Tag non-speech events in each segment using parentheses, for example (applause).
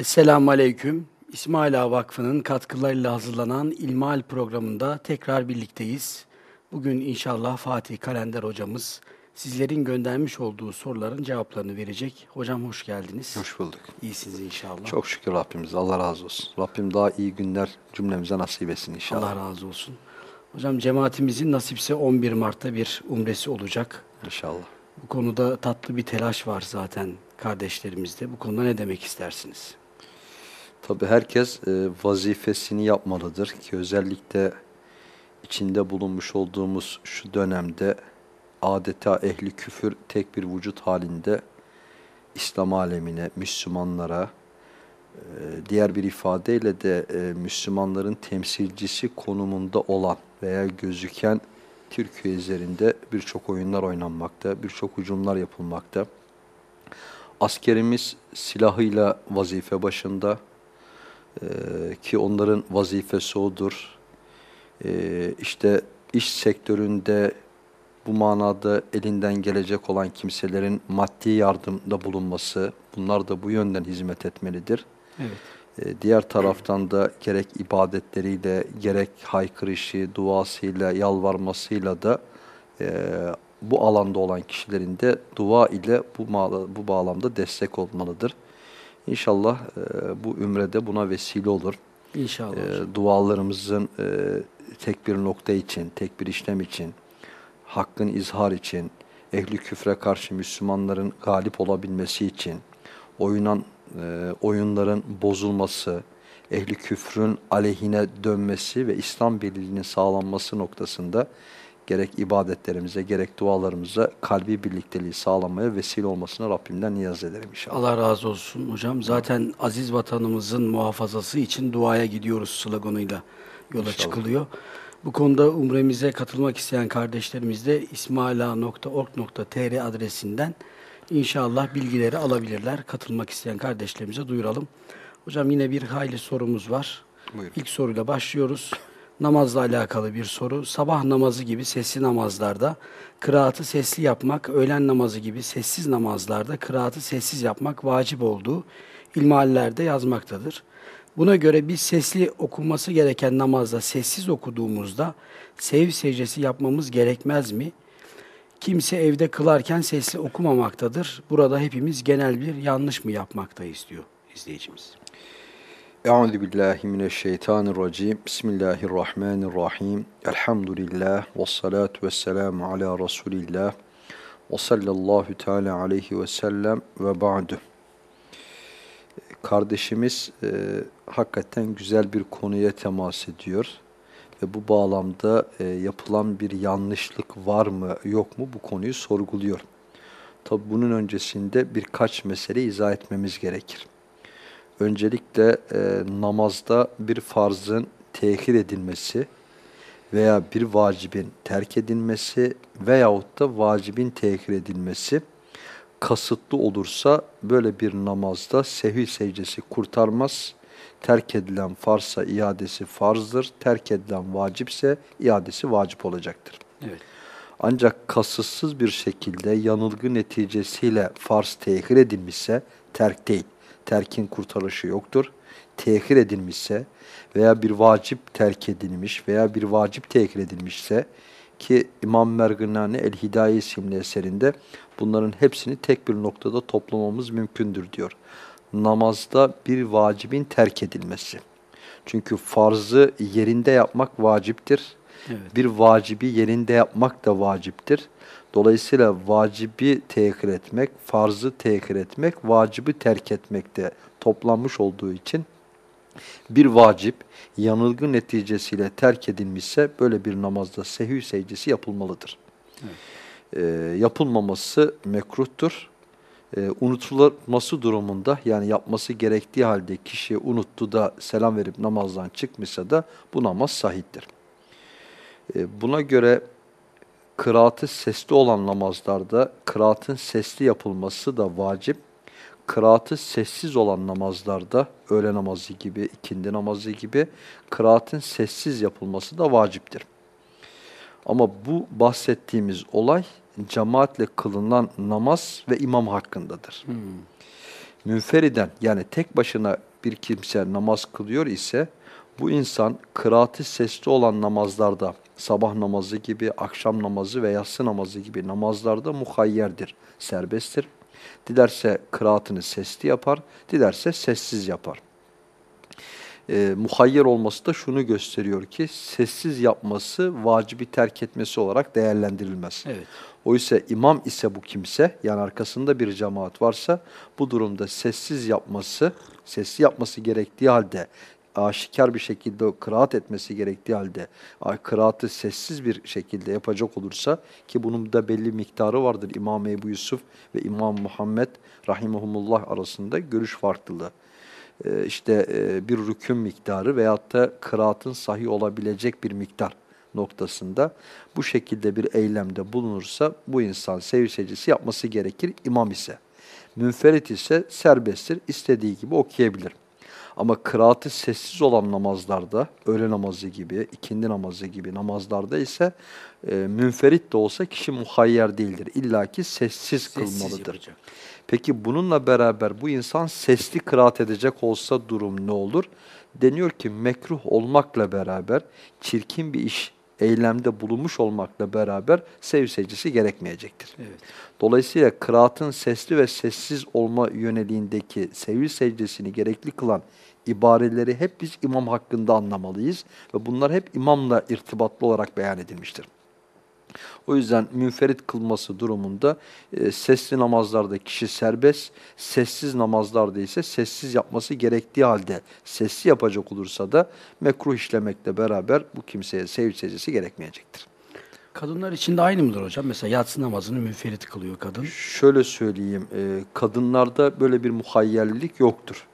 Esselamu Aleyküm. İsmail Ağa Vakfı'nın katkılarıyla hazırlanan İlmal programında tekrar birlikteyiz. Bugün inşallah Fatih Kalender hocamız sizlerin göndermiş olduğu soruların cevaplarını verecek. Hocam hoş geldiniz. Hoş bulduk. İyisiniz inşallah. Çok şükür Rabbimiz. Allah razı olsun. Rabbim daha iyi günler cümlemize nasip etsin inşallah. Allah razı olsun. Hocam cemaatimizin nasipse 11 Mart'ta bir umresi olacak. İnşallah. Bu konuda tatlı bir telaş var zaten kardeşlerimizde. Bu konuda ne demek istersiniz? Tabi herkes e, vazifesini yapmalıdır ki özellikle içinde bulunmuş olduğumuz şu dönemde adeta ehli küfür tek bir vücut halinde İslam alemine, Müslümanlara, e, diğer bir ifadeyle de e, Müslümanların temsilcisi konumunda olan veya gözüken Türkiye üzerinde birçok oyunlar oynanmakta, birçok hücumlar yapılmakta. Askerimiz silahıyla vazife başında ee, ki onların vazifesi odur. Ee, işte iş sektöründe bu manada elinden gelecek olan kimselerin maddi yardımda bulunması, bunlar da bu yönden hizmet etmelidir. Evet. Ee, diğer taraftan da gerek ibadetleriyle, gerek haykırışı, duasıyla, yalvarmasıyla da e, bu alanda olan kişilerin de dua ile bu, bu bağlamda destek olmalıdır. İnşallah e, bu ümrede buna vesile olur. İnşallah. E, dualarımızın e, tek bir nokta için, tek bir işlem için, hakkın izhar için, ehli küfre karşı Müslümanların galip olabilmesi için, oyunan e, oyunların bozulması, ehli küfrün aleyhine dönmesi ve İslam birliğinin sağlanması noktasında gerek ibadetlerimize gerek dualarımıza kalbi birlikteliği sağlamaya vesile olmasına Rabbimden niyaz ederim inşallah. Allah razı olsun hocam. Zaten aziz vatanımızın muhafazası için duaya gidiyoruz sloganıyla yola inşallah. çıkılıyor. Bu konuda umremize katılmak isteyen kardeşlerimiz de ismaila.org.tr adresinden inşallah bilgileri alabilirler. Katılmak isteyen kardeşlerimize duyuralım. Hocam yine bir hayli sorumuz var. Buyurun. İlk soruyla başlıyoruz namazla alakalı bir soru. Sabah namazı gibi sesli namazlarda kıraatı sesli yapmak, öğlen namazı gibi sessiz namazlarda kıraatı sessiz yapmak vacip olduğu ilmihallerde yazmaktadır. Buna göre biz sesli okunması gereken namazda sessiz okuduğumuzda sev secdesi yapmamız gerekmez mi? Kimse evde kılarken sesli okumamaktadır. Burada hepimiz genel bir yanlış mı yapmaktayız diyor izleyicimiz. Euzu billahi mineşşeytanirracim. Bismillahirrahmanirrahim. Elhamdülillah ve salatu vesselamu ala Resulillah. Ve sallallahu teala aleyhi ve sellem ve ba'du. Kardeşimiz e, hakikaten güzel bir konuya temas ediyor. Ve bu bağlamda e, yapılan bir yanlışlık var mı yok mu bu konuyu sorguluyor. Tabi bunun öncesinde birkaç mesele izah etmemiz gerekir öncelikle e, namazda bir farzın tehir edilmesi veya bir vacibin terk edilmesi veyahut da vacibin tehir edilmesi kasıtlı olursa böyle bir namazda sehvi secdesi kurtarmaz. Terk edilen farsa iadesi farzdır. Terk edilen vacipse iadesi vacip olacaktır. Evet. Ancak kasıtsız bir şekilde yanılgı neticesiyle farz tehir edilmişse terk değil terkin kurtarışı yoktur. Tehir edilmişse veya bir vacip terk edilmiş veya bir vacip tehir edilmişse ki İmam Merginani El Hidaye isimli eserinde bunların hepsini tek bir noktada toplamamız mümkündür diyor. Namazda bir vacibin terk edilmesi. Çünkü farzı yerinde yapmak vaciptir. Evet. Bir vacibi yerinde yapmak da vaciptir. Dolayısıyla vacibi tehir etmek, farzı tehir etmek, vacibi terk etmekte toplanmış olduğu için bir vacip yanılgı neticesiyle terk edilmişse böyle bir namazda sehü secdesi yapılmalıdır. Evet. Ee, yapılmaması mekruhtur. Ee, unutulması durumunda yani yapması gerektiği halde kişi unuttu da selam verip namazdan çıkmışsa da bu namaz sahiptir. Ee, buna göre kıraatı sesli olan namazlarda kıraatın sesli yapılması da vacip. Kıraatı sessiz olan namazlarda öğle namazı gibi, ikindi namazı gibi kıraatın sessiz yapılması da vaciptir. Ama bu bahsettiğimiz olay cemaatle kılınan namaz ve imam hakkındadır. Hmm. Münferiden yani tek başına bir kimse namaz kılıyor ise bu insan kıraati sesli olan namazlarda sabah namazı gibi, akşam namazı ve yatsı namazı gibi namazlarda muhayyerdir, serbesttir. Dilerse kıraatını sesli yapar, dilerse sessiz yapar. E, muhayyer olması da şunu gösteriyor ki sessiz yapması vacibi terk etmesi olarak değerlendirilmez. Evet. Oysa imam ise bu kimse, yani arkasında bir cemaat varsa bu durumda sessiz yapması, sesli yapması gerektiği halde aşikar bir şekilde kıraat etmesi gerektiği halde kıraatı sessiz bir şekilde yapacak olursa ki bunun da belli miktarı vardır İmam Ebu Yusuf ve İmam Muhammed rahimahumullah arasında görüş farklılığı. Ee, işte e, bir rüküm miktarı veyahut da kıraatın sahih olabilecek bir miktar noktasında bu şekilde bir eylemde bulunursa bu insan sevir secdesi yapması gerekir imam ise. Münferit ise serbesttir, istediği gibi okuyabilir. Ama kıraatı sessiz olan namazlarda, öğle namazı gibi, ikindi namazı gibi namazlarda ise e, münferit de olsa kişi muhayyer değildir. İlla ki sessiz, sessiz kılmalıdır. Yapacak. Peki bununla beraber bu insan sesli kıraat edecek olsa durum ne olur? Deniyor ki mekruh olmakla beraber çirkin bir iş eylemde bulunmuş olmakla beraber sev secdesi gerekmeyecektir. Evet. Dolayısıyla kıraatın sesli ve sessiz olma yöneliğindeki sevil secdesini gerekli kılan ibareleri hep biz imam hakkında anlamalıyız ve bunlar hep imamla irtibatlı olarak beyan edilmiştir. O yüzden münferit kılması durumunda e, sesli namazlarda kişi serbest, sessiz namazlarda ise sessiz yapması gerektiği halde sesli yapacak olursa da mekruh işlemekle beraber bu kimseye sevgi secdesi gerekmeyecektir. Kadınlar için de aynı mıdır hocam? Mesela yatsı namazını münferit kılıyor kadın. Şöyle söyleyeyim, e, kadınlarda böyle bir muhayyerlilik yoktur.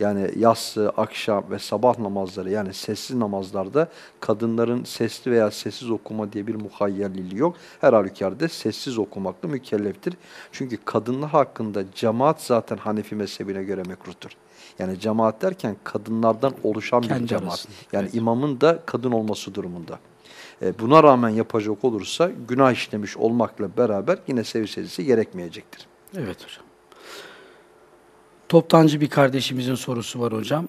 Yani yatsı, akşam ve sabah namazları yani sessiz namazlarda kadınların sesli veya sessiz okuma diye bir muhayyerliliği yok. Her halükarda sessiz okumakla mükelleftir. Çünkü kadınlar hakkında cemaat zaten Hanefi mezhebine göre mekruhtur. Yani cemaat derken kadınlardan oluşan Kendi bir cemaat. Arasında. Yani evet. imamın da kadın olması durumunda. E, buna rağmen yapacak olursa günah işlemiş olmakla beraber yine sevi gerekmeyecektir. Evet hocam. Toptancı bir kardeşimizin sorusu var hocam.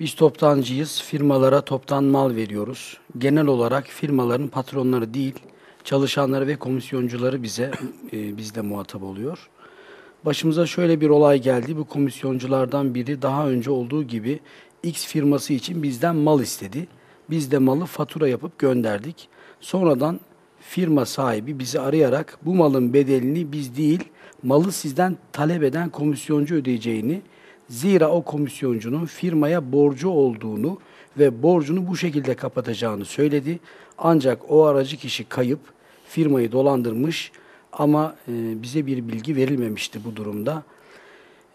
Biz toptancıyız, firmalara toptan mal veriyoruz. Genel olarak firmaların patronları değil, çalışanları ve komisyoncuları bize e, bizde muhatap oluyor. Başımıza şöyle bir olay geldi. Bu komisyonculardan biri daha önce olduğu gibi X firması için bizden mal istedi. Biz de malı fatura yapıp gönderdik. Sonradan firma sahibi bizi arayarak bu malın bedelini biz değil, malı sizden talep eden komisyoncu ödeyeceğini, zira o komisyoncunun firmaya borcu olduğunu ve borcunu bu şekilde kapatacağını söyledi. Ancak o aracı kişi kayıp, firmayı dolandırmış ama e, bize bir bilgi verilmemişti bu durumda.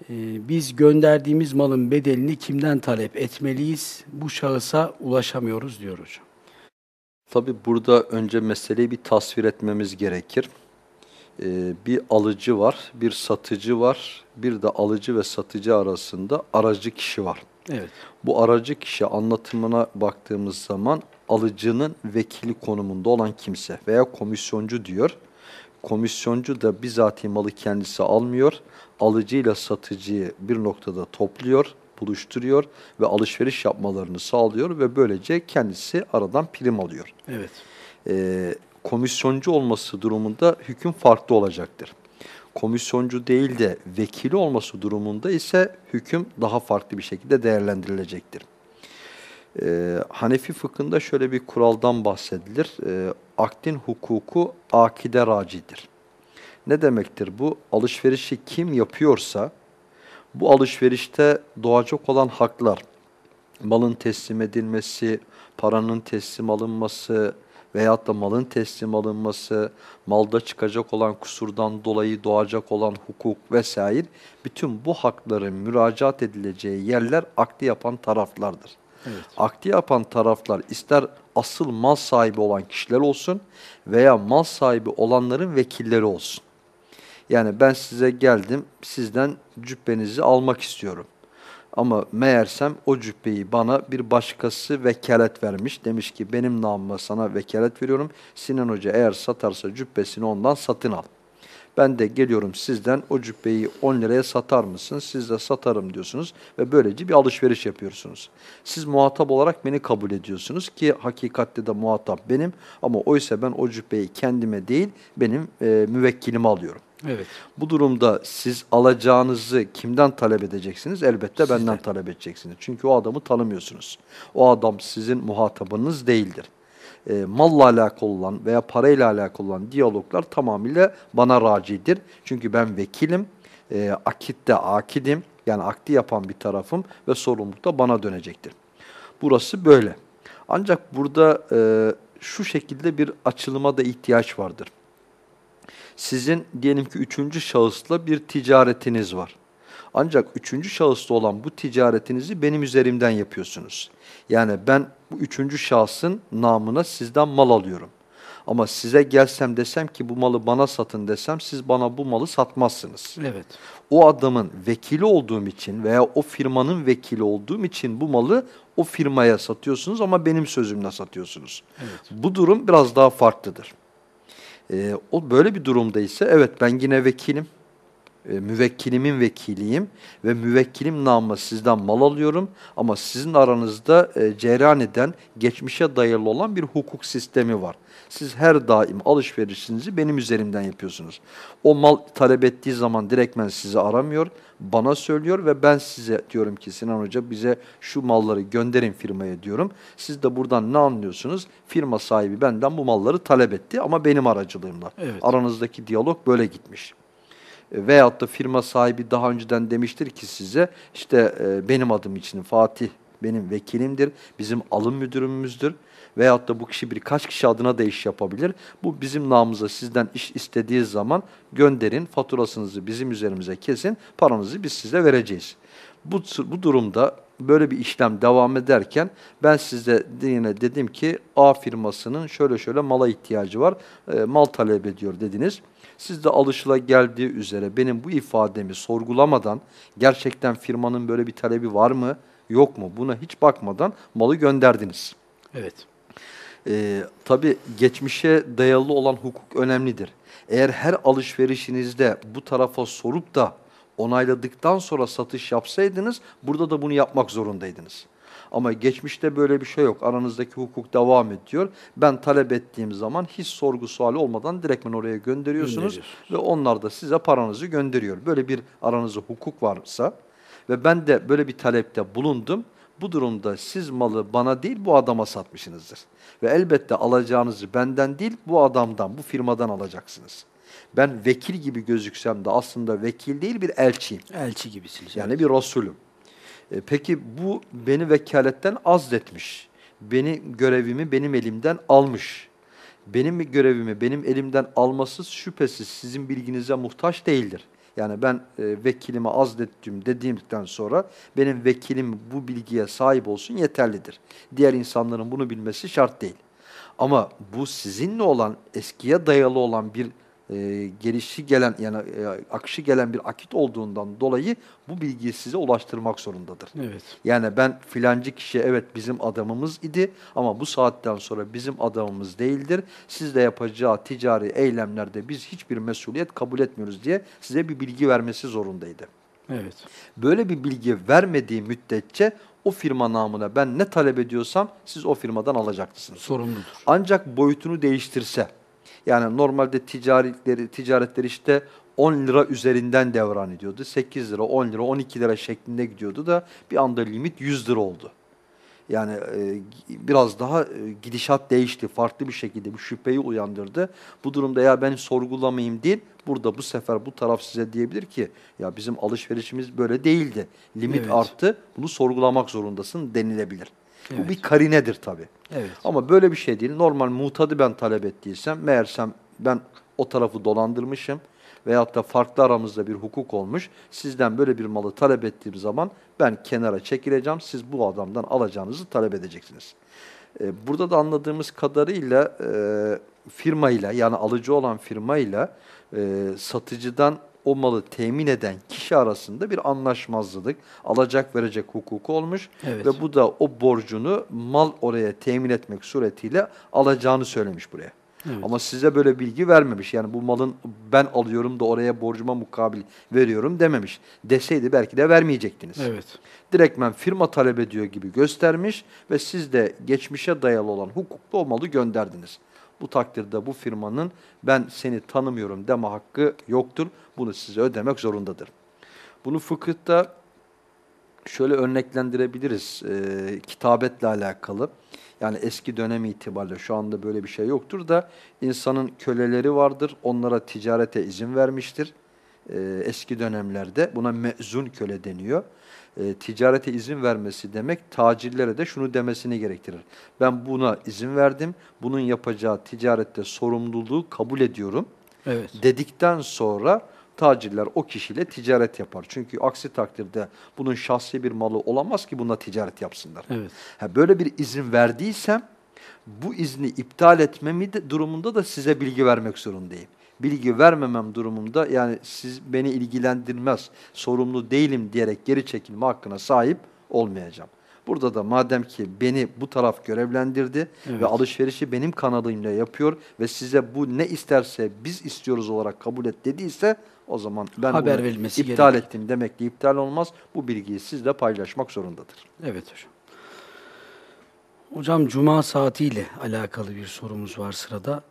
E, biz gönderdiğimiz malın bedelini kimden talep etmeliyiz? Bu şahısa ulaşamıyoruz diyor hocam. Tabi burada önce meseleyi bir tasvir etmemiz gerekir. Ee, bir alıcı var, bir satıcı var, bir de alıcı ve satıcı arasında aracı kişi var. Evet. Bu aracı kişi anlatımına baktığımız zaman alıcının vekili konumunda olan kimse veya komisyoncu diyor. Komisyoncu da bizatihi malı kendisi almıyor, alıcıyla satıcıyı bir noktada topluyor, buluşturuyor ve alışveriş yapmalarını sağlıyor ve böylece kendisi aradan prim alıyor. Evet. Ee, komisyoncu olması durumunda hüküm farklı olacaktır. Komisyoncu değil de vekili olması durumunda ise hüküm daha farklı bir şekilde değerlendirilecektir. Ee, Hanefi fıkhında şöyle bir kuraldan bahsedilir. Ee, akdin hukuku akide racidir. Ne demektir bu? Alışverişi kim yapıyorsa bu alışverişte doğacak olan haklar, malın teslim edilmesi, paranın teslim alınması, veyahut da malın teslim alınması, malda çıkacak olan kusurdan dolayı doğacak olan hukuk vesaire bütün bu hakların müracaat edileceği yerler akdi yapan taraflardır. Evet. Akdi yapan taraflar ister asıl mal sahibi olan kişiler olsun veya mal sahibi olanların vekilleri olsun. Yani ben size geldim, sizden cübbenizi almak istiyorum. Ama meğersem o cübbeyi bana bir başkası vekalet vermiş. Demiş ki benim namıma sana vekalet veriyorum. Sinan Hoca eğer satarsa cübbesini ondan satın al. Ben de geliyorum sizden o cübbeyi 10 liraya satar mısın? Siz de satarım diyorsunuz ve böylece bir alışveriş yapıyorsunuz. Siz muhatap olarak beni kabul ediyorsunuz ki hakikatte de muhatap benim ama oysa ben o cübbeyi kendime değil benim e, müvekkilime alıyorum. Evet. Bu durumda siz alacağınızı kimden talep edeceksiniz? Elbette benden Sizden. talep edeceksiniz. Çünkü o adamı tanımıyorsunuz. O adam sizin muhatabınız değildir. E, malla alakalı olan veya parayla alakalı olan diyaloglar tamamıyla bana racidir. Çünkü ben vekilim, e, akitte akidim, yani akdi yapan bir tarafım ve sorumluluk da bana dönecektir. Burası böyle. Ancak burada e, şu şekilde bir açılıma da ihtiyaç vardır. Sizin diyelim ki üçüncü şahısla bir ticaretiniz var. Ancak üçüncü şahısla olan bu ticaretinizi benim üzerimden yapıyorsunuz. Yani ben bu üçüncü şahsın namına sizden mal alıyorum. Ama size gelsem desem ki bu malı bana satın desem siz bana bu malı satmazsınız. Evet. O adamın vekili olduğum için veya o firmanın vekili olduğum için bu malı o firmaya satıyorsunuz ama benim sözümle satıyorsunuz. Evet. Bu durum biraz daha farklıdır. Ee, o böyle bir durumda ise evet ben yine vekilim. E, müvekkilimin vekiliyim ve müvekkilim namına sizden mal alıyorum ama sizin aranızda e, cereyan eden, geçmişe dayalı olan bir hukuk sistemi var. Siz her daim alışverişinizi benim üzerimden yapıyorsunuz. O mal talep ettiği zaman direktmen sizi aramıyor, bana söylüyor ve ben size diyorum ki Sinan Hoca bize şu malları gönderin firmaya diyorum. Siz de buradan ne anlıyorsunuz? Firma sahibi benden bu malları talep etti ama benim aracılığımla. Evet. Aranızdaki diyalog böyle gitmiş. E, Veyahut da firma sahibi daha önceden demiştir ki size işte e, benim adım için Fatih benim vekilimdir, bizim alım müdürümüzdür. Veyahut da bu kişi birkaç kişi adına da iş yapabilir. Bu bizim namımıza sizden iş istediği zaman gönderin, faturasınızı bizim üzerimize kesin, paranızı biz size vereceğiz. Bu, bu durumda böyle bir işlem devam ederken ben size yine dedim ki A firmasının şöyle şöyle mala ihtiyacı var, e, mal talep ediyor dediniz. Siz de alışıla geldiği üzere benim bu ifademi sorgulamadan gerçekten firmanın böyle bir talebi var mı yok mu buna hiç bakmadan malı gönderdiniz. Evet. Ee, tabii geçmişe dayalı olan hukuk önemlidir. Eğer her alışverişinizde bu tarafa sorup da onayladıktan sonra satış yapsaydınız burada da bunu yapmak zorundaydınız. Ama geçmişte böyle bir şey yok. Aranızdaki hukuk devam ediyor. Ben talep ettiğim zaman hiç sorgu suali olmadan direktmen oraya gönderiyorsunuz ve onlar da size paranızı gönderiyor. Böyle bir aranızda hukuk varsa ve ben de böyle bir talepte bulundum. Bu durumda siz malı bana değil bu adama satmışsınızdır. Ve elbette alacağınızı benden değil bu adamdan, bu firmadan alacaksınız. Ben vekil gibi gözüksem de aslında vekil değil bir elçiyim. Elçi gibisiniz. Yani bir Resulüm. E, peki bu beni vekaletten azletmiş. Beni görevimi benim elimden almış. Benim görevimi benim elimden alması şüphesiz sizin bilginize muhtaç değildir. Yani ben e, vekilime azlettim dediğimden sonra benim vekilim bu bilgiye sahip olsun yeterlidir. Diğer insanların bunu bilmesi şart değil. Ama bu sizinle olan eskiye dayalı olan bir e, gelişi gelen yani e, akışı gelen bir akit olduğundan dolayı bu bilgiyi size ulaştırmak zorundadır. Evet. Yani ben filancı kişi evet bizim adamımız idi ama bu saatten sonra bizim adamımız değildir. Sizle yapacağı ticari eylemlerde biz hiçbir mesuliyet kabul etmiyoruz diye size bir bilgi vermesi zorundaydı. Evet. Böyle bir bilgi vermediği müddetçe o firma namına ben ne talep ediyorsam siz o firmadan alacaksınız. Sorumludur. Ancak boyutunu değiştirse, yani normalde ticaretleri, ticaretler işte 10 lira üzerinden devran ediyordu. 8 lira, 10 lira, 12 lira şeklinde gidiyordu da bir anda limit 100 lira oldu. Yani e, biraz daha e, gidişat değişti. Farklı bir şekilde bir şüpheyi uyandırdı. Bu durumda ya ben sorgulamayayım değil, burada bu sefer bu taraf size diyebilir ki ya bizim alışverişimiz böyle değildi. Limit Evet. arttı, bunu sorgulamak zorundasın denilebilir. Bu Evet. bir karinedir tabii. Evet. Ama böyle bir şey değil. Normal mutadı ben talep ettiysem, meğersem ben o tarafı dolandırmışım veyahut da farklı aramızda bir hukuk olmuş. Sizden böyle bir malı talep ettiğim zaman ben kenara çekileceğim. Siz bu adamdan alacağınızı talep edeceksiniz. Ee, burada da anladığımız kadarıyla e, firmayla yani alıcı olan firmayla e, satıcıdan o malı temin eden kişi arasında bir anlaşmazlık, alacak verecek hukuku olmuş Evet. ve bu da o borcunu mal oraya temin etmek suretiyle alacağını söylemiş buraya. Evet. Ama size böyle bilgi vermemiş. Yani bu malın ben alıyorum da oraya borcuma mukabil veriyorum dememiş. Deseydi belki de vermeyecektiniz. Evet. Direktmen firma talep ediyor gibi göstermiş ve siz de geçmişe dayalı olan hukuklu o malı gönderdiniz. Bu takdirde bu firmanın ben seni tanımıyorum deme hakkı yoktur. Bunu size ödemek zorundadır. Bunu fıkıhta şöyle örneklendirebiliriz e, kitabetle alakalı. Yani eski dönem itibariyle şu anda böyle bir şey yoktur da insanın köleleri vardır. Onlara ticarete izin vermiştir. E, eski dönemlerde buna mezun köle deniyor. E, ticarete izin vermesi demek tacirlere de şunu demesini gerektirir. Ben buna izin verdim. Bunun yapacağı ticarette sorumluluğu kabul ediyorum Evet. dedikten sonra tacirler o kişiyle ticaret yapar. Çünkü aksi takdirde bunun şahsi bir malı olamaz ki bununla ticaret yapsınlar. Evet. Ha, böyle bir izin verdiysem bu izni iptal etmemi de, durumunda da size bilgi vermek zorundayım. Bilgi vermemem durumunda yani siz beni ilgilendirmez, sorumlu değilim diyerek geri çekilme hakkına sahip olmayacağım. Burada da madem ki beni bu taraf görevlendirdi Evet. ve alışverişi benim kanalımla yapıyor ve size bu ne isterse biz istiyoruz olarak kabul et dediyse o zaman ben Haber verilmesi iptal gerekir. ettim demek ki iptal olmaz. Bu bilgiyi sizle paylaşmak zorundadır. Evet hocam. Hocam cuma saatiyle alakalı bir sorumuz var sırada.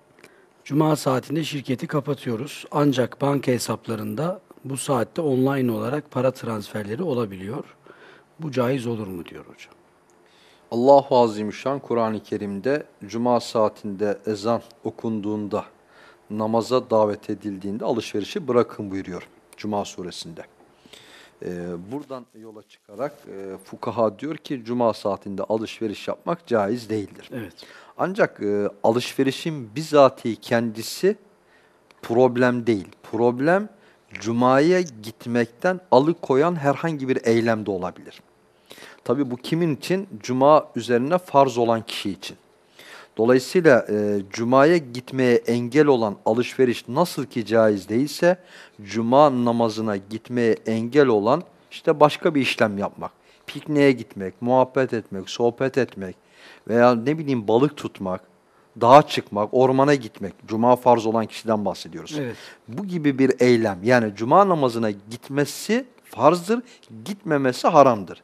Cuma saatinde şirketi kapatıyoruz. Ancak banka hesaplarında bu saatte online olarak para transferleri olabiliyor. Bu caiz olur mu diyor hocam. Allahu Azimüşşan Kur'an-ı Kerim'de cuma saatinde ezan okunduğunda, namaza davet edildiğinde alışverişi bırakın buyuruyor Cuma suresinde. Ee, buradan yola çıkarak e, fukaha diyor ki cuma saatinde alışveriş yapmak caiz değildir. Evet. Ancak e, alışverişin bizatihi kendisi problem değil. Problem cumaya gitmekten alıkoyan herhangi bir eylem de olabilir. Tabi bu kimin için? Cuma üzerine farz olan kişi için. Dolayısıyla e, cumaya gitmeye engel olan alışveriş nasıl ki caiz değilse, cuma namazına gitmeye engel olan işte başka bir işlem yapmak. Pikniğe gitmek, muhabbet etmek, sohbet etmek veya ne bileyim balık tutmak, dağa çıkmak, ormana gitmek. Cuma farz olan kişiden bahsediyoruz. Evet. Bu gibi bir eylem yani cuma namazına gitmesi farzdır, gitmemesi haramdır.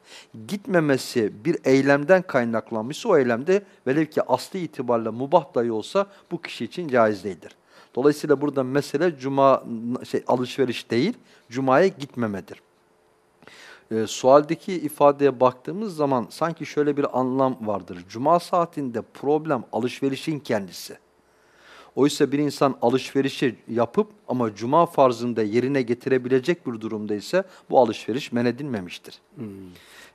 Gitmemesi bir eylemden kaynaklanmışsa o eylemde velev ki aslı itibariyle mubah dahi olsa bu kişi için caiz değildir. Dolayısıyla burada mesele cuma şey, alışveriş değil, cumaya gitmemedir. E, sualdeki ifadeye baktığımız zaman sanki şöyle bir anlam vardır. Cuma saatinde problem alışverişin kendisi. Oysa bir insan alışverişi yapıp ama cuma farzında yerine getirebilecek bir durumda ise bu alışveriş men edilmemiştir.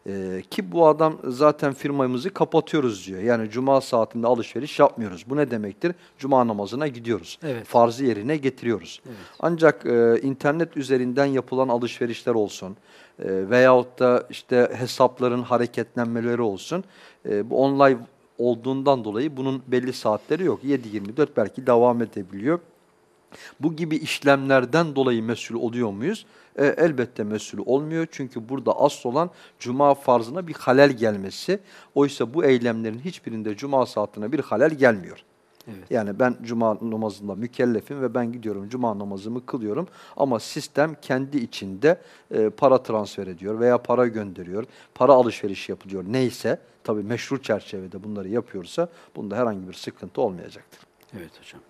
Ee, ki bu adam zaten firmamızı kapatıyoruz diyor. Yani cuma saatinde alışveriş yapmıyoruz. Bu ne demektir? Cuma namazına gidiyoruz. Evet. Farzı yerine getiriyoruz. Evet. Ancak e, internet üzerinden yapılan alışverişler olsun e, veyahut da işte hesapların hareketlenmeleri olsun. E, bu online olduğundan dolayı bunun belli saatleri yok. 7-24 belki devam edebiliyor. Bu gibi işlemlerden dolayı mesul oluyor muyuz? E, elbette mesul olmuyor. Çünkü burada asıl olan cuma farzına bir halel gelmesi. Oysa bu eylemlerin hiçbirinde cuma saatine bir halel gelmiyor. Evet. Yani ben cuma namazında mükellefim ve ben gidiyorum cuma namazımı kılıyorum. Ama sistem kendi içinde e, para transfer ediyor veya para gönderiyor. Para alışverişi yapılıyor neyse tabii meşru çerçevede bunları yapıyorsa bunda herhangi bir sıkıntı olmayacaktır. Evet hocam.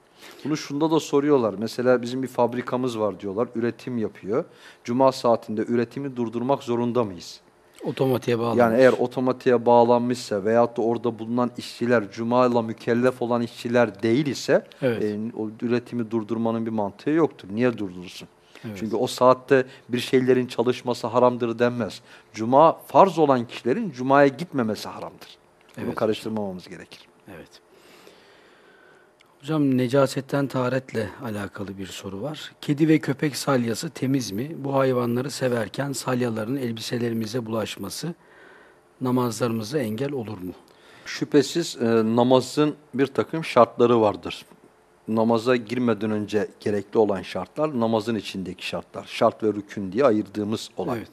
Bunu şunda da soruyorlar. Mesela bizim bir fabrikamız var diyorlar. Üretim yapıyor. Cuma saatinde üretimi durdurmak zorunda mıyız? Otomatiğe bağlı. Yani eğer otomatiğe bağlanmışsa veyahut da orada bulunan işçiler Cuma ile mükellef olan işçiler değil ise Evet. e, o üretimi durdurmanın bir mantığı yoktur. Niye durdurursun? Evet. Çünkü o saatte bir şeylerin çalışması haramdır denmez. Cuma farz olan kişilerin Cuma'ya gitmemesi haramdır. Bunu Evet. karıştırmamamız gerekir. Evet. Hocam necasetten taharetle alakalı bir soru var. Kedi ve köpek salyası temiz mi? Bu hayvanları severken salyaların elbiselerimize bulaşması namazlarımıza engel olur mu? Şüphesiz e, namazın bir takım şartları vardır. Namaza girmeden önce gerekli olan şartlar, namazın içindeki şartlar. Şart ve rükün diye ayırdığımız olay. Evet.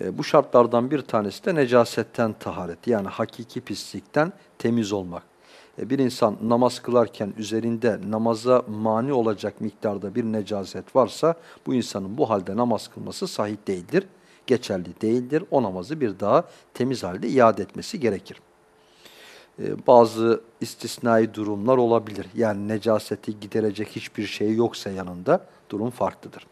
E, bu şartlardan bir tanesi de necasetten taharet. Yani hakiki pislikten temiz olmak. E, bir insan namaz kılarken üzerinde namaza mani olacak miktarda bir necaset varsa bu insanın bu halde namaz kılması sahih değildir, geçerli değildir. O namazı bir daha temiz halde iade etmesi gerekir. E, bazı istisnai durumlar olabilir. Yani necaseti giderecek hiçbir şey yoksa yanında durum farklıdır.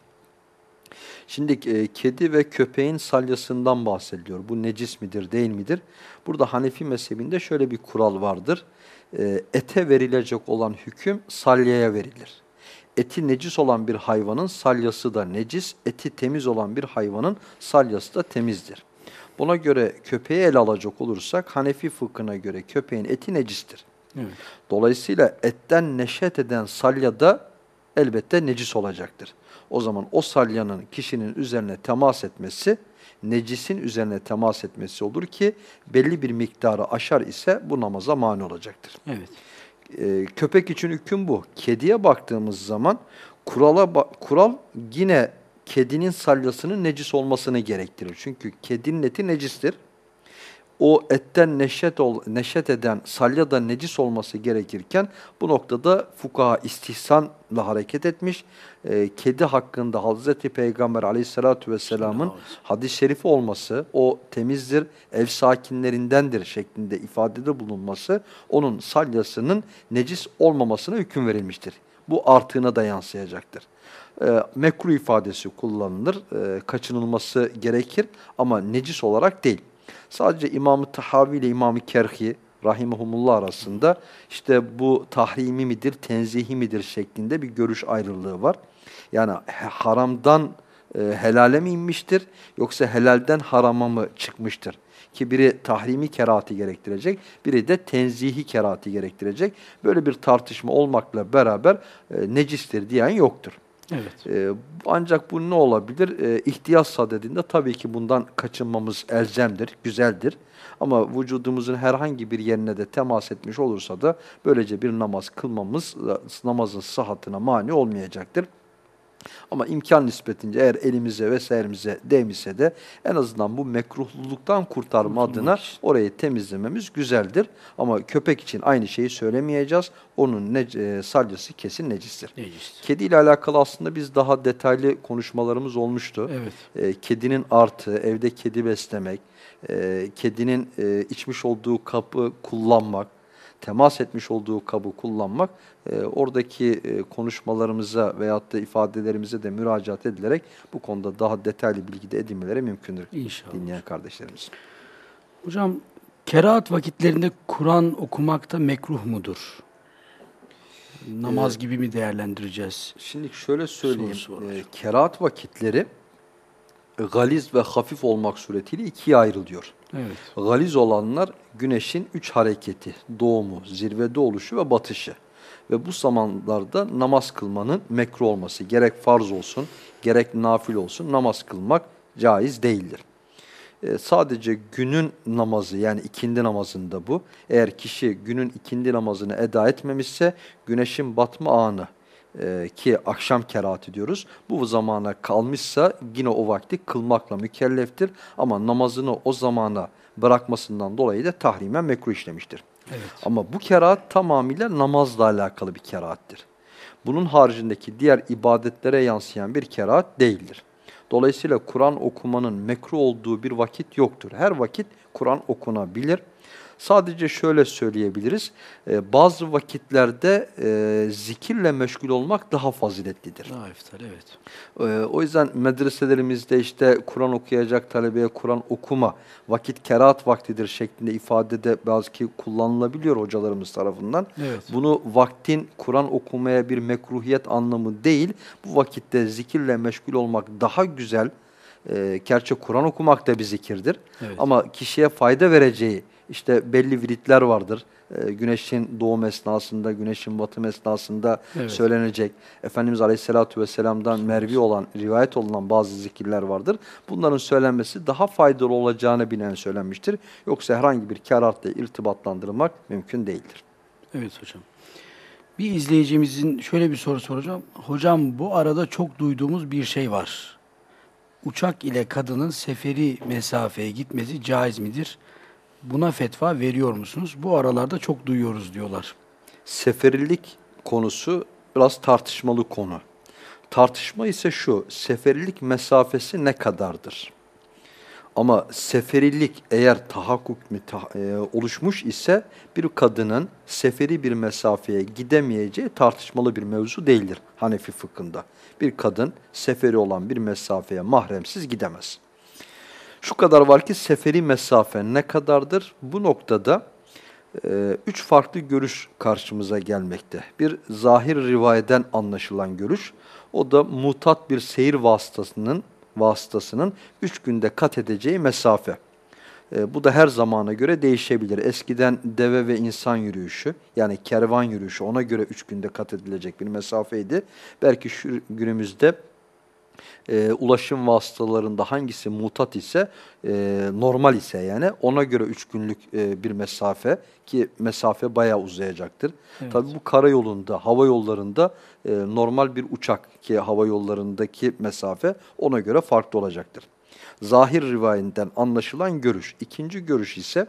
Şimdi e, kedi ve köpeğin salyasından bahsediliyor. Bu necis midir, değil midir? Burada Hanefi mezhebinde şöyle bir kural vardır. E, ete verilecek olan hüküm salyaya verilir. Eti necis olan bir hayvanın salyası da necis, eti temiz olan bir hayvanın salyası da temizdir. Buna göre köpeği ele alacak olursak Hanefi fıkhına göre köpeğin eti necistir. Evet. Dolayısıyla etten neşet eden salya da elbette necis olacaktır. O zaman o salyanın kişinin üzerine temas etmesi, necisin üzerine temas etmesi olur ki belli bir miktarı aşar ise bu namaza mani olacaktır. Evet. Ee, köpek için hüküm bu. Kediye baktığımız zaman kurala ba- kural yine kedinin salyasının necis olmasını gerektirir. Çünkü kedinin eti necistir. O etten neşet, ol, neşet eden salya da necis olması gerekirken bu noktada fukaha istihsanla hareket etmiş. Ee, kedi hakkında Hazreti Peygamber aleyhissalatü vesselamın hadis-i şerifi olması, o temizdir, ev sakinlerindendir şeklinde ifadede bulunması, onun salyasının necis olmamasına hüküm verilmiştir. Bu artığına da yansıyacaktır. E, mekruh ifadesi kullanılır, e, kaçınılması gerekir ama necis olarak değil. Sadece İmam-ı Tahavi ile İmam-ı Kerhi rahimahumullah arasında işte bu tahrimi midir, tenzihi midir şeklinde bir görüş ayrılığı var. Yani haramdan e, helale mi inmiştir yoksa helalden harama mı çıkmıştır? Ki biri tahrimi kerahati gerektirecek, biri de tenzihi kerahati gerektirecek. Böyle bir tartışma olmakla beraber e, necistir diyen yoktur. Evet. E, ancak bu ne olabilir? E, ihtiyaç sadedinde tabii ki bundan kaçınmamız elzemdir, güzeldir. Ama vücudumuzun herhangi bir yerine de temas etmiş olursa da böylece bir namaz kılmamız namazın sıhhatine mani olmayacaktır. Ama imkan nispetince eğer elimize vesairemize değmişse de en azından bu mekruhluluktan kurtarma Kurtulmak adına için. orayı temizlememiz güzeldir. Ama köpek için aynı şeyi söylemeyeceğiz. Onun ne, e, salyası kesin necistir. Necis. Kedi ile alakalı aslında biz daha detaylı konuşmalarımız olmuştu. Evet. E, kedinin artı, evde kedi beslemek, e, kedinin e, içmiş olduğu kapı kullanmak, temas etmiş olduğu kabı kullanmak, e, oradaki e, konuşmalarımıza veyahut da ifadelerimize de müracaat edilerek bu konuda daha detaylı bilgi de edinmeleri mümkündür İnşallah. dinleyen kardeşlerimiz. Hocam kerahat vakitlerinde Kur'an okumak da mekruh mudur? Namaz Ee, gibi mi değerlendireceğiz? Şimdi şöyle söyleyeyim, var e, kerahat vakitleri galiz ve hafif olmak suretiyle ikiye ayrılıyor. Evet. Galiz olanlar güneşin üç hareketi, doğumu, zirvede oluşu ve batışı. Ve bu zamanlarda namaz kılmanın mekruh olması, gerek farz olsun, gerek nafil olsun namaz kılmak caiz değildir. E, sadece günün namazı yani ikindi namazında bu. Eğer kişi günün ikindi namazını eda etmemişse güneşin batma anı e, ki akşam kerahati diyoruz. Bu zamana kalmışsa yine o vakti kılmakla mükelleftir. Ama namazını o zamana bırakmasından dolayı da tahrimen mekruh işlemiştir. Evet. Ama bu kerahat tamamıyla namazla alakalı bir kerahattir. Bunun haricindeki diğer ibadetlere yansıyan bir kerahat değildir. Dolayısıyla Kur'an okumanın mekruh olduğu bir vakit yoktur. Her vakit Kur'an okunabilir. Sadece şöyle söyleyebiliriz. e, bazı vakitlerde e, zikirle meşgul olmak daha faziletlidir. Daha iftar evet. Ee, o yüzden medreselerimizde işte Kur'an okuyacak talebeye Kur'an okuma, vakit kerahat vaktidir şeklinde ifadede belki kullanılabiliyor hocalarımız tarafından. Evet. Bunu vaktin Kur'an okumaya bir mekruhiyet anlamı değil, bu vakitte zikirle meşgul olmak daha güzel. Ee, gerçi Kur'an okumak da bir zikirdir. Evet. Ama kişiye fayda vereceği işte belli viritler vardır. Ee, güneşin doğum esnasında, güneşin batım esnasında Evet. söylenecek. Efendimiz Aleyhisselatü Vesselam'dan mervi olan, rivayet olunan bazı zikirler vardır. Bunların söylenmesi daha faydalı olacağını binen söylenmiştir. Yoksa herhangi bir kerahatla irtibatlandırmak mümkün değildir. Evet hocam. Bir izleyicimizin şöyle bir soru soracağım. Hocam bu arada çok duyduğumuz bir şey var. Uçak ile kadının seferi mesafeye gitmesi caiz midir? Buna fetva veriyor musunuz? Bu aralarda çok duyuyoruz diyorlar. Seferilik konusu biraz tartışmalı konu. Tartışma ise şu, seferilik mesafesi ne kadardır? Ama seferilik eğer tahakkuk e, oluşmuş ise bir kadının seferi bir mesafeye gidemeyeceği tartışmalı bir mevzu değildir Hanefi fıkhında. Bir kadın seferi olan bir mesafeye mahremsiz gidemez. Şu kadar var ki seferi mesafe ne kadardır? Bu noktada e, üç farklı görüş karşımıza gelmekte. Bir zahir rivayeden anlaşılan görüş, o da mutat bir seyir vasıtasının vasıtasının üç günde kat edeceği mesafe. E, bu da her zamana göre değişebilir. Eskiden deve ve insan yürüyüşü yani kervan yürüyüşü ona göre üç günde kat edilecek bir mesafeydi. Belki şu günümüzde e, ulaşım vasıtalarında hangisi mutat ise e, normal ise yani ona göre üç günlük e, bir mesafe ki mesafe bayağı uzayacaktır. Evet. Tabii bu karayolunda, hava yollarında e, normal bir uçak ki hava yollarındaki mesafe ona göre farklı olacaktır. Zahir rivayetinden anlaşılan görüş. İkinci görüş ise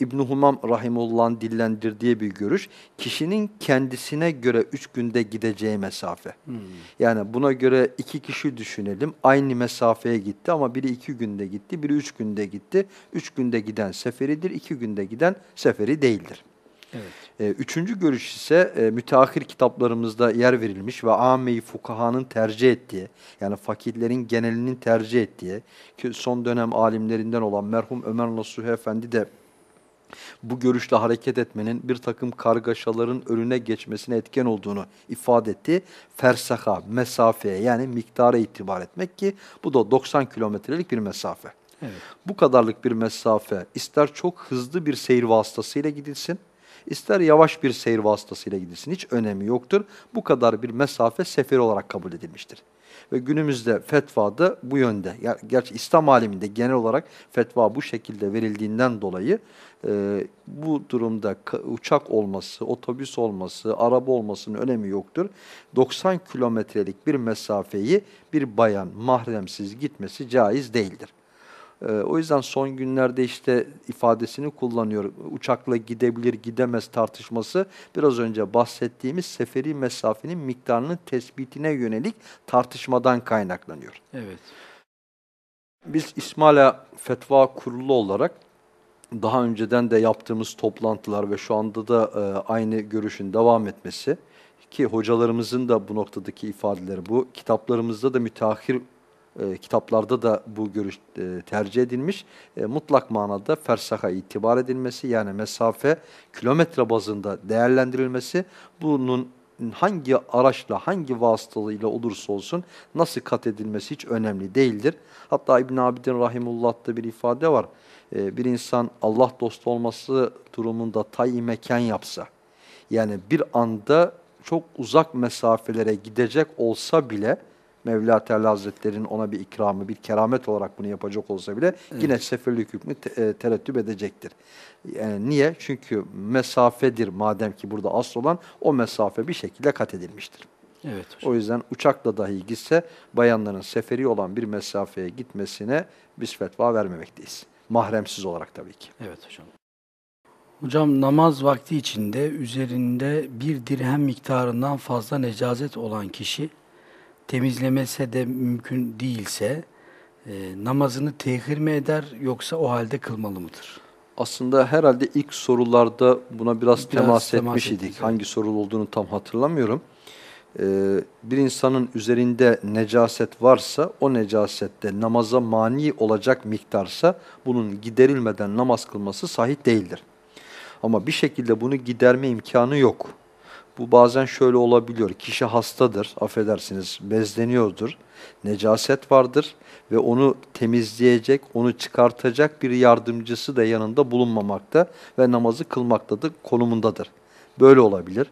İbn-i Humam Rahimullah'ın dillendirdiği bir görüş, kişinin kendisine göre üç günde gideceği mesafe. Hmm. Yani buna göre iki kişi düşünelim, aynı mesafeye gitti ama biri iki günde gitti, biri üç günde gitti. Üç günde giden seferidir, iki günde giden seferi değildir. Evet. Ee, üçüncü görüş ise e, müteahhir kitaplarımızda yer verilmiş ve âme-i fukahanın tercih ettiği, yani fakirlerin genelinin tercih ettiği, ki son dönem alimlerinden olan merhum Ömer Nasuhi Efendi de bu görüşle hareket etmenin bir takım kargaşaların önüne geçmesine etken olduğunu ifade etti. Fersaha, mesafeye yani miktara itibar etmek ki bu da 90 kilometrelik bir mesafe. Evet. Bu kadarlık bir mesafe ister çok hızlı bir seyir vasıtasıyla gidilsin, ister yavaş bir seyir vasıtasıyla gidilsin hiç önemi yoktur. Bu kadar bir mesafe sefer olarak kabul edilmiştir. Ve günümüzde fetva da bu yönde. Gerçi İslam aleminde genel olarak fetva bu şekilde verildiğinden dolayı e, bu durumda uçak olması, otobüs olması, araba olmasının önemi yoktur. 90 kilometrelik bir mesafeyi bir bayan mahremsiz gitmesi caiz değildir. E, o yüzden son günlerde işte ifadesini kullanıyor. Uçakla gidebilir gidemez tartışması biraz önce bahsettiğimiz seferi mesafenin miktarının tespitine yönelik tartışmadan kaynaklanıyor. Evet. Biz İsmaila Fetva Kurulu olarak daha önceden de yaptığımız toplantılar ve şu anda da e, aynı görüşün devam etmesi ki hocalarımızın da bu noktadaki ifadeleri bu. Kitaplarımızda da müteahhir e, kitaplarda da bu görüş e, tercih edilmiş. E, mutlak manada fersaha itibar edilmesi yani mesafe kilometre bazında değerlendirilmesi bunun hangi araçla, hangi vasıtalıyla olursa olsun nasıl kat edilmesi hiç önemli değildir. Hatta İbn Abidin Rahimullah'ta bir ifade var. Ee, bir insan Allah dostu olması durumunda tayi mekan yapsa, yani bir anda çok uzak mesafelere gidecek olsa bile, Mevla Teala Hazretleri'nin ona bir ikramı, bir keramet olarak bunu yapacak olsa bile evet. yine seferlik hükmü te e, terettüp edecektir. Yani niye? Çünkü mesafedir madem ki burada asıl olan o mesafe bir şekilde kat edilmiştir. Evet hocam. O yüzden uçakla dahi gitse bayanların seferi olan bir mesafeye gitmesine biz fetva vermemekteyiz. Mahremsiz olarak tabii ki. Evet hocam. Hocam namaz vakti içinde üzerinde bir dirhem miktarından fazla necazet olan kişi temizlemese de mümkün değilse e, namazını tehir mi eder yoksa o halde kılmalı mıdır? Aslında herhalde ilk sorularda buna biraz, biraz temas, temas etmiş idik. Hangi soru olduğunu tam hatırlamıyorum. Ee, bir insanın üzerinde necaset varsa o necasette namaza mani olacak miktarsa bunun giderilmeden namaz kılması sahih değildir. Ama bir şekilde bunu giderme imkanı yok. Bu bazen şöyle olabiliyor. Kişi hastadır, affedersiniz, bezleniyordur. Necaset vardır ve onu temizleyecek, onu çıkartacak bir yardımcısı da yanında bulunmamakta ve namazı kılmaktadır, konumundadır. Böyle olabilir.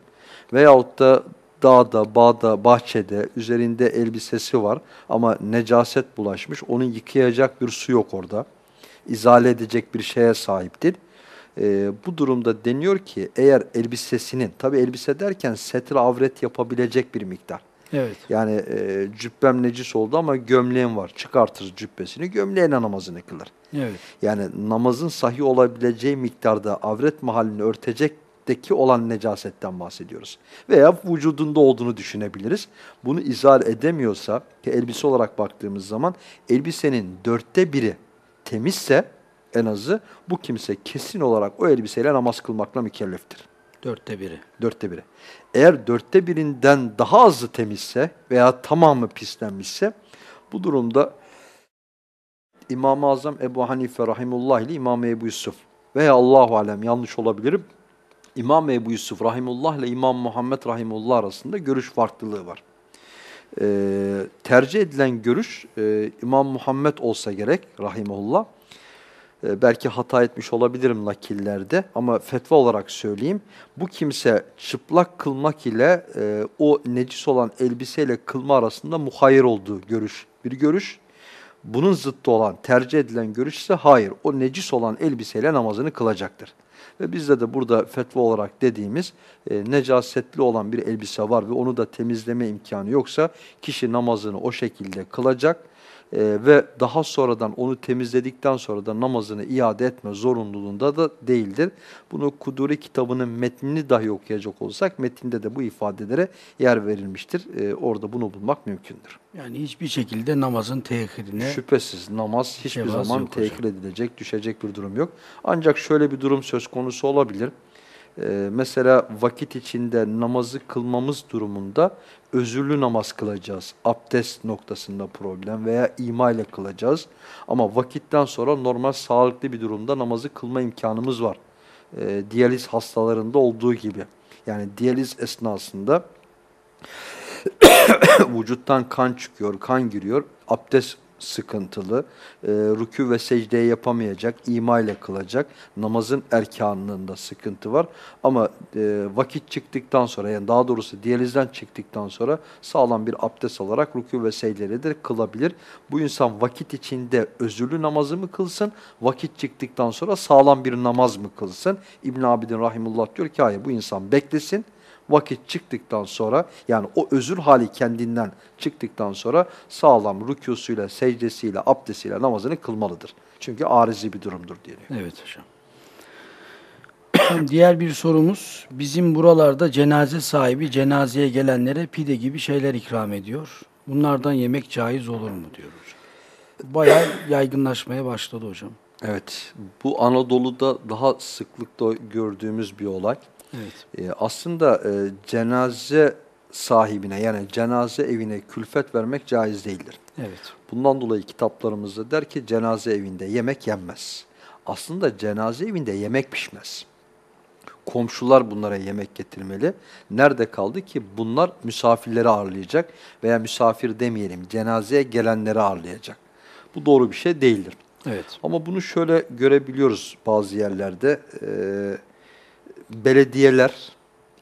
Veyahut da dağda, bağda, bahçede üzerinde elbisesi var ama necaset bulaşmış. Onu yıkayacak bir su yok orada. İzale edecek bir şeye sahiptir. Ee, bu durumda deniyor ki eğer elbisesinin, tabi elbise derken setir avret yapabilecek bir miktar. Evet. Yani e, cübbem necis oldu ama gömleğim var. Çıkartır cübbesini, gömleğine namazını kılar. Evet. Yani namazın sahih olabileceği miktarda avret mahallini örtecekteki olan necasetten bahsediyoruz. Veya vücudunda olduğunu düşünebiliriz. Bunu izah edemiyorsa ki elbise olarak baktığımız zaman elbisenin dörtte biri temizse en azı bu kimse kesin olarak o elbiseyle namaz kılmakla mükelleftir. Dörtte biri. Dörtte biri. Eğer dörtte birinden daha azı temizse veya tamamı pislenmişse bu durumda İmam-ı Azam Ebu Hanife Rahimullah ile İmam Ebu Yusuf veya Allahu Alem yanlış olabilirim. İmam Ebu Yusuf Rahimullah ile İmam Muhammed Rahimullah arasında görüş farklılığı var. Ee, tercih edilen görüş e, İmam Muhammed olsa gerek Rahimullah. Ee, belki hata etmiş olabilirim nakillerde ama fetva olarak söyleyeyim. Bu kimse çıplak kılmak ile e, o necis olan elbiseyle kılma arasında muhayyer olduğu görüş bir görüş. Bunun zıttı olan, tercih edilen görüş ise hayır. O necis olan elbiseyle namazını kılacaktır. Ve bizde de burada fetva olarak dediğimiz e, necasetli olan bir elbise var ve onu da temizleme imkanı yoksa kişi namazını o şekilde kılacak e, ve daha sonradan onu temizledikten sonra da namazını iade etme zorunluluğunda da değildir. Bunu Kuduri kitabının metnini dahi okuyacak olsak metinde de bu ifadelere yer verilmiştir. E, orada bunu bulmak mümkündür. Yani hiçbir şekilde namazın tehirine Şüphesiz namaz hiçbir zaman tehir edilecek, düşecek bir durum yok. Ancak şöyle bir durum söz konusu olabilir. Ee, mesela vakit içinde namazı kılmamız durumunda özürlü namaz kılacağız. Abdest noktasında problem veya ima ile kılacağız. Ama vakitten sonra normal sağlıklı bir durumda namazı kılma imkanımız var. Ee, diyaliz hastalarında olduğu gibi. Yani diyaliz esnasında (coughs) vücuttan kan çıkıyor, kan giriyor. Abdest sıkıntılı. E, rükû ve secdeye yapamayacak, ima ile kılacak. Namazın erkanlığında sıkıntı var. Ama e, vakit çıktıktan sonra yani daha doğrusu diyalizden çıktıktan sonra sağlam bir abdest alarak rükû ve secdeleri de kılabilir. Bu insan vakit içinde özürlü namazı mı kılsın, vakit çıktıktan sonra sağlam bir namaz mı kılsın? İbn Abidin Rahimullah diyor ki hayır bu insan beklesin vakit çıktıktan sonra yani o özür hali kendinden çıktıktan sonra sağlam rükûsuyla, secdesiyle, abdestiyle namazını kılmalıdır. Çünkü arizi bir durumdur diyor. Evet hocam. Hocam, (clears throat) Diğer bir sorumuz, bizim buralarda cenaze sahibi cenazeye gelenlere pide gibi şeyler ikram ediyor. Bunlardan yemek caiz olur mu diyor hocam. Bayağı yaygınlaşmaya başladı hocam. Evet, bu Anadolu'da daha sıklıkla gördüğümüz bir olay. Evet. Ee, aslında e, cenaze sahibine yani cenaze evine külfet vermek caiz değildir. Evet. Bundan dolayı kitaplarımızda der ki cenaze evinde yemek yenmez. Aslında cenaze evinde yemek pişmez. Komşular bunlara yemek getirmeli. Nerede kaldı ki bunlar misafirleri ağırlayacak veya misafir demeyelim cenazeye gelenleri ağırlayacak. Bu doğru bir şey değildir. Evet. Ama bunu şöyle görebiliyoruz bazı yerlerde. Ee, belediyeler,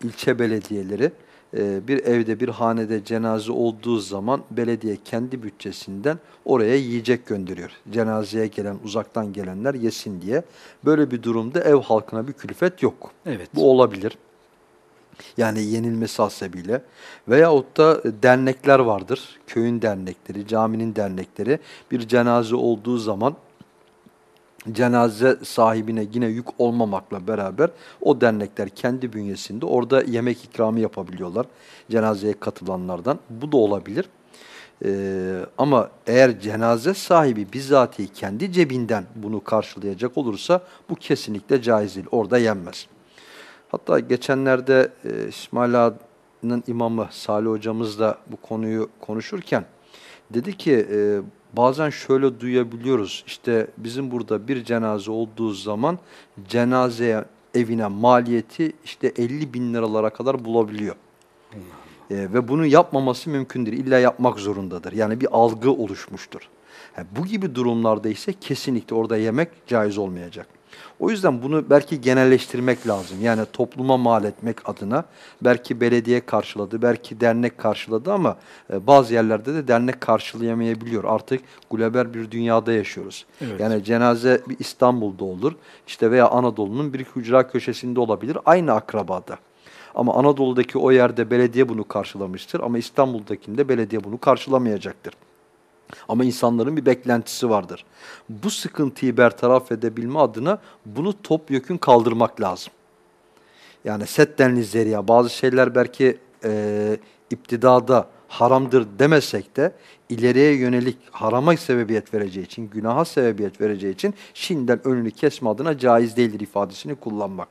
ilçe belediyeleri e, bir evde, bir hanede cenaze olduğu zaman belediye kendi bütçesinden oraya yiyecek gönderiyor. Cenazeye gelen, uzaktan gelenler yesin diye. Böyle bir durumda ev halkına bir külfet yok. Evet. Bu olabilir. Yani yenilmesi hasebiyle. Veyahut da dernekler vardır. Köyün dernekleri, caminin dernekleri. Bir cenaze olduğu zaman cenaze sahibine yine yük olmamakla beraber o dernekler kendi bünyesinde orada yemek ikramı yapabiliyorlar cenazeye katılanlardan. Bu da olabilir. Ee, ama eğer cenaze sahibi bizatihi kendi cebinden bunu karşılayacak olursa bu kesinlikle caiz değil. Orada yenmez. Hatta geçenlerde e, İsmail imamı Salih hocamız da bu konuyu konuşurken dedi ki e, bazen şöyle duyabiliyoruz. İşte bizim burada bir cenaze olduğu zaman cenazeye evine maliyeti işte 50 bin liralara kadar bulabiliyor. E, ve bunu yapmaması mümkündür. İlla yapmak zorundadır. Yani bir algı oluşmuştur. Yani bu gibi durumlarda ise kesinlikle orada yemek caiz olmayacak. O yüzden bunu belki genelleştirmek lazım. Yani topluma mal etmek adına belki belediye karşıladı, belki dernek karşıladı ama e, bazı yerlerde de dernek karşılayamayabiliyor. Artık global bir dünyada yaşıyoruz. Evet. Yani cenaze bir İstanbul'da olur işte veya Anadolu'nun bir hücra köşesinde olabilir aynı akrabada. Ama Anadolu'daki o yerde belediye bunu karşılamıştır ama İstanbul'dakinde belediye bunu karşılamayacaktır. Ama insanların bir beklentisi vardır. Bu sıkıntıyı bertaraf edebilme adına bunu topyekün kaldırmak lazım. Yani settenli zeriya bazı şeyler belki e, iptidada haramdır demesek de ileriye yönelik harama sebebiyet vereceği için, günaha sebebiyet vereceği için şimdiden önünü kesme adına caiz değildir ifadesini kullanmak.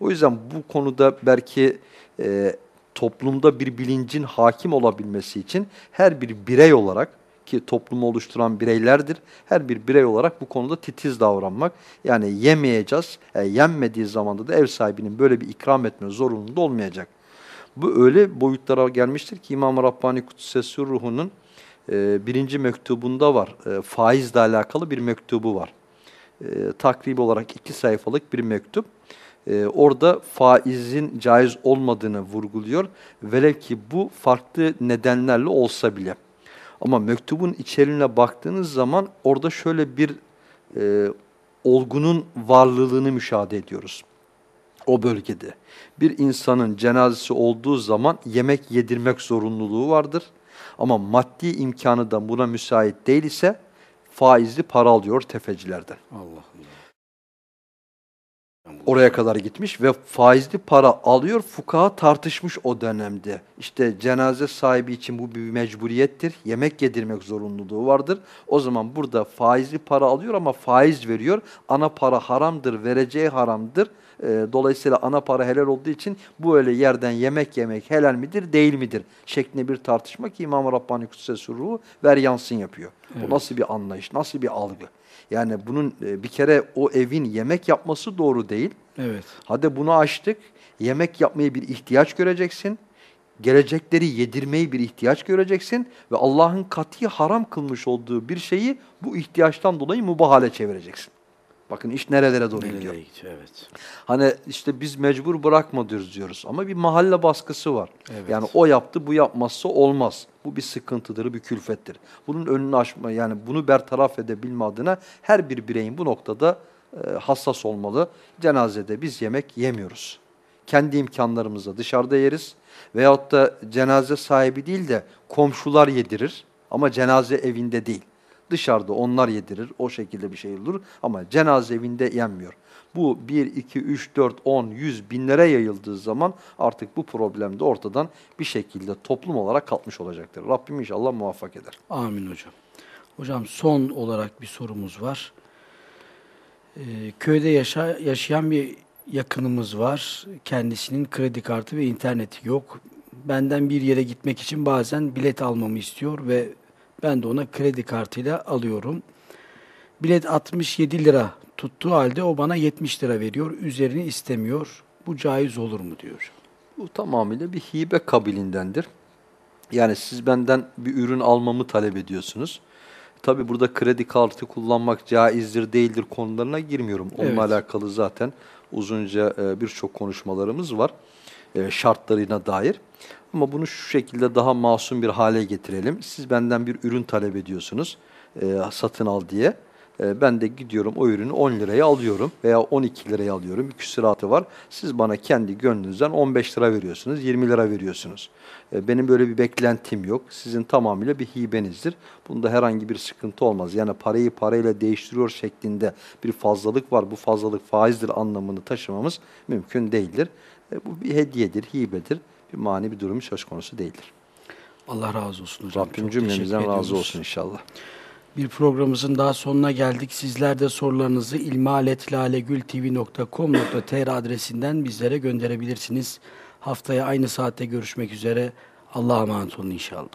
O yüzden bu konuda belki e, toplumda bir bilincin hakim olabilmesi için her bir birey olarak ki toplumu oluşturan bireylerdir. Her bir birey olarak bu konuda titiz davranmak. Yani yemeyeceğiz. E, yenmediği zamanda da ev sahibinin böyle bir ikram etme zorunluluğu olmayacak. Bu öyle boyutlara gelmiştir ki İmam-ı Rabbani Kutsesi Ruhu'nun e, birinci mektubunda var. E, faizle alakalı bir mektubu var. E, takribi olarak iki sayfalık bir mektup. E, orada faizin caiz olmadığını vurguluyor. Velev ki bu farklı nedenlerle olsa bile. Ama mektubun içeriğine baktığınız zaman orada şöyle bir e, olgunun varlığını müşahede ediyoruz. O bölgede. Bir insanın cenazesi olduğu zaman yemek yedirmek zorunluluğu vardır. Ama maddi imkanı da buna müsait değil ise faizli para alıyor tefecilerden. Allah. Oraya kadar gitmiş ve faizli para alıyor. Fukaha tartışmış o dönemde. İşte cenaze sahibi için bu bir mecburiyettir. Yemek yedirmek zorunluluğu vardır. O zaman burada faizli para alıyor ama faiz veriyor. Ana para haramdır, vereceği haramdır. Ee, dolayısıyla ana para helal olduğu için bu öyle yerden yemek yemek helal midir, değil midir? Şeklinde bir tartışma ki İmam-ı Rabbani Kutsesi Ruhu ver yansın yapıyor. Evet. Bu nasıl bir anlayış, nasıl bir algı? Yani bunun e, bir kere o evin yemek yapması doğru değil. Evet. Hadi bunu açtık. Yemek yapmayı bir ihtiyaç göreceksin. Gelecekleri yedirmeyi bir ihtiyaç göreceksin. Ve Allah'ın kati haram kılmış olduğu bir şeyi bu ihtiyaçtan dolayı mubahale çevireceksin. Bakın iş nerelere doğru gidiyor. Nereye gidiyor? Evet. Hani işte biz mecbur bırakma diyoruz diyoruz. Ama bir mahalle baskısı var. Evet. Yani o yaptı bu yapmazsa olmaz. Bu bir sıkıntıdır, bir külfettir. Bunun önünü açma yani bunu bertaraf edebilme adına her bir bireyin bu noktada e, hassas olmalı. Cenazede biz yemek yemiyoruz. Kendi imkanlarımızla dışarıda yeriz. Veyahut da cenaze sahibi değil de komşular yedirir ama cenaze evinde değil. Dışarıda onlar yedirir, o şekilde bir şey olur ama cenaze evinde yenmiyor. Bu 1, 2, 3, 4, 10, 100 binlere yayıldığı zaman artık bu problem de ortadan bir şekilde toplum olarak kalkmış olacaktır. Rabbim inşallah muvaffak eder. Amin hocam. Hocam son olarak bir sorumuz var. Ee, köyde yaşa, yaşayan bir yakınımız var. Kendisinin kredi kartı ve interneti yok. Benden bir yere gitmek için bazen bilet almamı istiyor ve ben de ona kredi kartıyla alıyorum. Bilet 67 lira tuttuğu halde o bana 70 lira veriyor. Üzerini istemiyor. Bu caiz olur mu diyor. Bu tamamıyla bir hibe kabilindendir. Yani siz benden bir ürün almamı talep ediyorsunuz. Tabi burada kredi kartı kullanmak caizdir değildir konularına girmiyorum. Onunla Evet. alakalı zaten uzunca e, birçok konuşmalarımız var e, şartlarına dair. Ama bunu şu şekilde daha masum bir hale getirelim. Siz benden bir ürün talep ediyorsunuz e, satın al diye. E, ben de gidiyorum o ürünü 10 liraya alıyorum veya 12 liraya alıyorum. Bir küsuratı var. Siz bana kendi gönlünüzden 15 lira veriyorsunuz, 20 lira veriyorsunuz. E, benim böyle bir beklentim yok. Sizin tamamıyla bir hibenizdir. Bunda herhangi bir sıkıntı olmaz. Yani parayı parayla değiştiriyor şeklinde bir fazlalık var. Bu fazlalık faizdir anlamını taşımamız mümkün değildir. E, bu bir hediyedir, hibedir. Bir mani bir durum söz konusu değildir. Allah razı olsun hocam. Rabbim Çok cümlemizden razı olsun inşallah. Bir programımızın daha sonuna geldik. Sizler de sorularınızı ilmaletlalegültv.com.tr adresinden bizlere gönderebilirsiniz. Haftaya aynı saatte görüşmek üzere. Allah'a emanet olun inşallah.